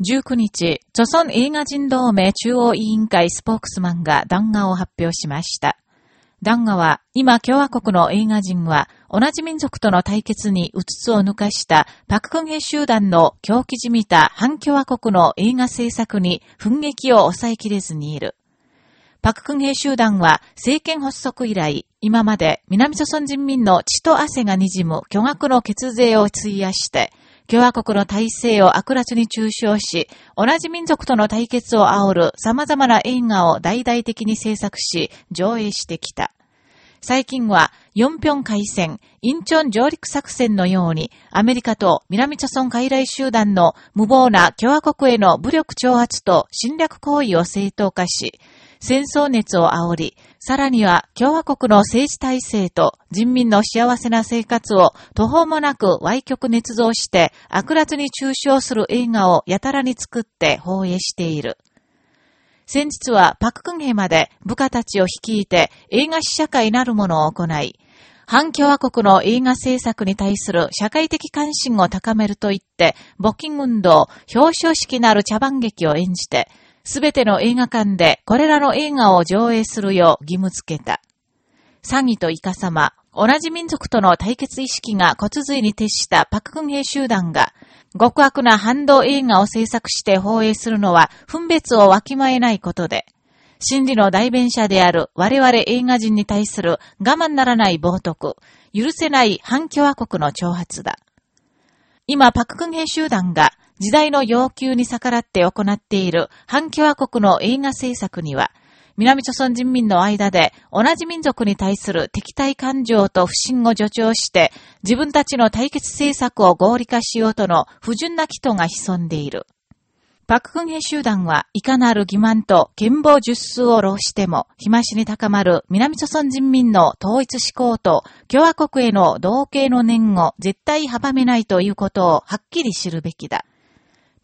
19日、著村映画人同盟中央委員会スポークスマンが談話を発表しました。談話は、今共和国の映画人は、同じ民族との対決にうつつを抜かしたパククンヘ集団の狂気じみた反共和国の映画制作に奮撃を抑えきれずにいる。パククンヘ集団は政権発足以来、今まで南朝鮮人民の血と汗が滲む巨額の血税を費やして、共和国の体制を悪辣に中傷し、同じ民族との対決を煽る様々な映画を大々的に制作し、上映してきた。最近は、ヨンピョン海戦、インチョン上陸作戦のように、アメリカと南朝鮮海来集団の無謀な共和国への武力挑発と侵略行為を正当化し、戦争熱を煽り、さらには共和国の政治体制と人民の幸せな生活を途方もなく歪曲捏造して悪辣に中傷する映画をやたらに作って放映している。先日はパククンヘまで部下たちを率いて映画試写会なるものを行い、反共和国の映画制作に対する社会的関心を高めると言って、募金運動、表彰式なる茶番劇を演じて、すべての映画館でこれらの映画を上映するよう義務付けた。詐欺とイカ様、同じ民族との対決意識が骨髄に徹したパククン兵集団が、極悪な反動映画を制作して放映するのは分別をわきまえないことで、真理の代弁者である我々映画人に対する我慢ならない冒涜、許せない反共和国の挑発だ。今、パククン兵集団が時代の要求に逆らって行っている反共和国の映画制作には、南朝鮮人民の間で同じ民族に対する敵対感情と不信を助長して、自分たちの対決政策を合理化しようとの不純な祈祷が潜んでいる。パククンヘ集団はいかなる欺瞞と剣謀術数を浪しても、日増しに高まる南朝鮮人民の統一思考と共和国への同型の念を絶対阻めないということをはっきり知るべきだ。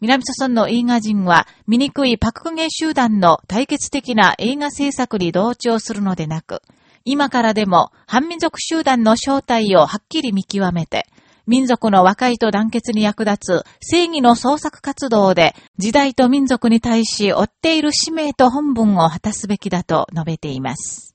南朝鮮の映画人は、醜いパククゲ集団の対決的な映画制作に同調するのでなく、今からでも反民族集団の正体をはっきり見極めて、民族の和解と団結に役立つ正義の創作活動で時代と民族に対し追っている使命と本文を果たすべきだと述べています。